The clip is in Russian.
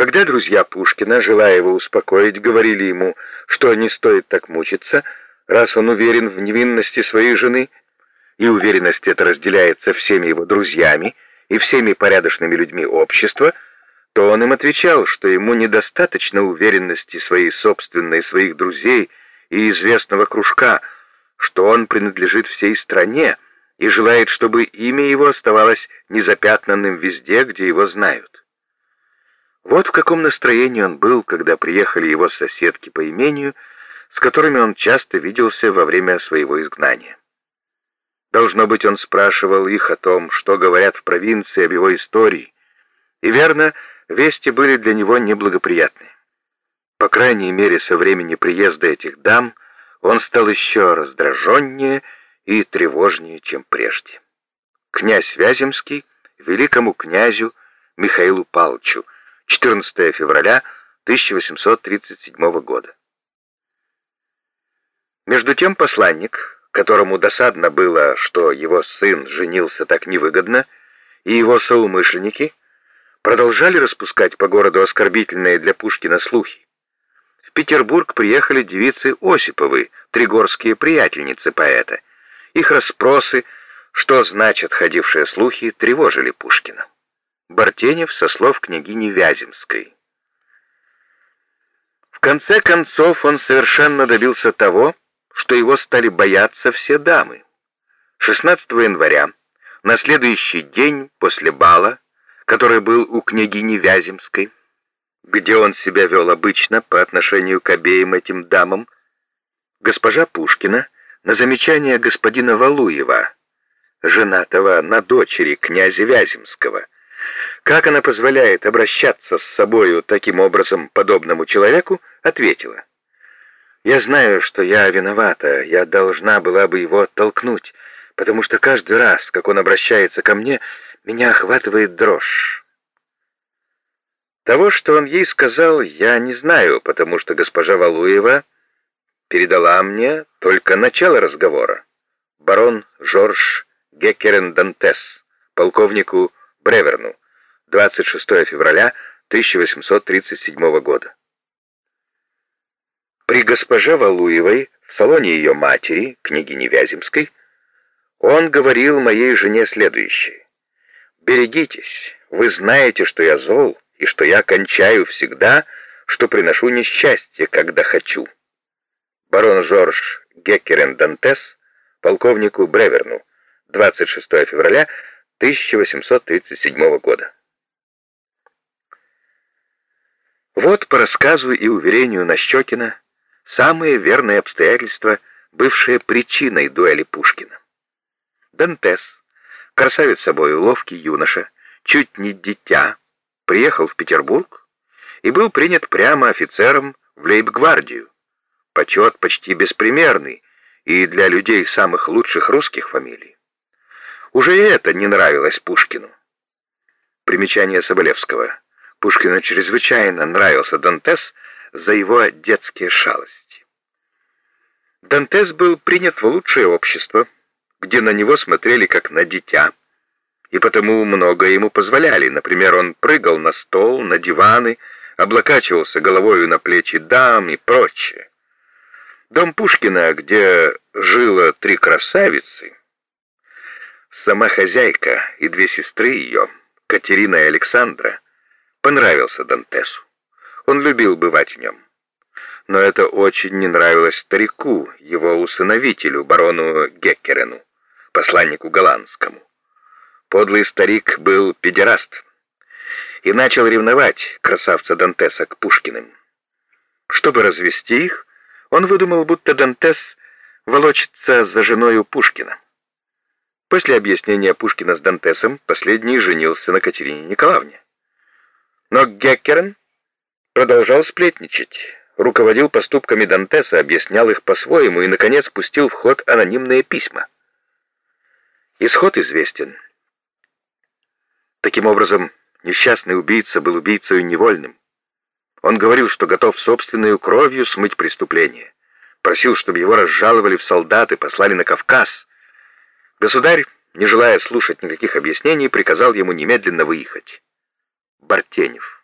Когда друзья Пушкина, желая его успокоить, говорили ему, что не стоит так мучиться, раз он уверен в невинности своей жены, и уверенность эта разделяется всеми его друзьями и всеми порядочными людьми общества, то он им отвечал, что ему недостаточно уверенности своей собственной, своих друзей и известного кружка, что он принадлежит всей стране и желает, чтобы имя его оставалось незапятнанным везде, где его знают. Вот в каком настроении он был, когда приехали его соседки по имению, с которыми он часто виделся во время своего изгнания. Должно быть, он спрашивал их о том, что говорят в провинции об его истории, и верно, вести были для него неблагоприятны. По крайней мере, со времени приезда этих дам он стал еще раздраженнее и тревожнее, чем прежде. Князь Вяземский великому князю Михаилу Павловичу 14 февраля 1837 года. Между тем посланник, которому досадно было, что его сын женился так невыгодно, и его соумышленники продолжали распускать по городу оскорбительные для Пушкина слухи. В Петербург приехали девицы Осиповы, тригорские приятельницы поэта. Их расспросы, что значат ходившие слухи, тревожили Пушкина. Бартенев со слов княгини Вяземской. В конце концов он совершенно добился того, что его стали бояться все дамы. 16 января, на следующий день после бала, который был у княгини Вяземской, где он себя вел обычно по отношению к обеим этим дамам, госпожа Пушкина на замечание господина Валуева, женатого на дочери князя Вяземского, как она позволяет обращаться с собою таким образом подобному человеку, ответила. «Я знаю, что я виновата, я должна была бы его оттолкнуть, потому что каждый раз, как он обращается ко мне, меня охватывает дрожь». Того, что он ей сказал, я не знаю, потому что госпожа Валуева передала мне только начало разговора. Барон Жорж Геккерен Дантес, полковнику Бреверну, 26 февраля 1837 года. При госпоже Валуевой в салоне ее матери, княгини Вяземской, он говорил моей жене следующее. «Берегитесь, вы знаете, что я зол, и что я кончаю всегда, что приношу несчастье, когда хочу». Барон Жорж Геккерен Дантес, полковнику Бреверну, 26 февраля 1837 года. Вот по рассказу и уверению Нащекина самые верные обстоятельства, бывшие причиной дуэли Пушкина. Дантес, красавец собой ловкий юноша, чуть не дитя, приехал в Петербург и был принят прямо офицером в лейб-гвардию. Почет почти беспримерный и для людей самых лучших русских фамилий. Уже и это не нравилось Пушкину. Примечание Соболевского. Пушкину чрезвычайно нравился Дантес за его детские шалости. Дантес был принят в лучшее общество, где на него смотрели как на дитя, и потому многое ему позволяли. Например, он прыгал на стол, на диваны, облокачивался головою на плечи дам и прочее. Дом Пушкина, где жило три красавицы, сама хозяйка и две сестры ее, Катерина и Александра, понравился Дантесу. Он любил бывать в нем. Но это очень не нравилось старику, его усыновителю, барону Геккерену, посланнику голландскому. Подлый старик был педераст и начал ревновать красавца Дантеса к Пушкиным. Чтобы развести их, он выдумал, будто Дантес волочится за женой у Пушкина. После объяснения Пушкина с Дантесом последний женился на Катерине Николаевне. Но Геккерен продолжал сплетничать, руководил поступками Дантеса, объяснял их по-своему и, наконец, пустил в ход анонимные письма. Исход известен. Таким образом, несчастный убийца был убийцей невольным. Он говорил, что готов собственной кровью смыть преступление. Просил, чтобы его разжаловали в солдаты, послали на Кавказ. Государь, не желая слушать никаких объяснений, приказал ему немедленно выехать. Бартенев.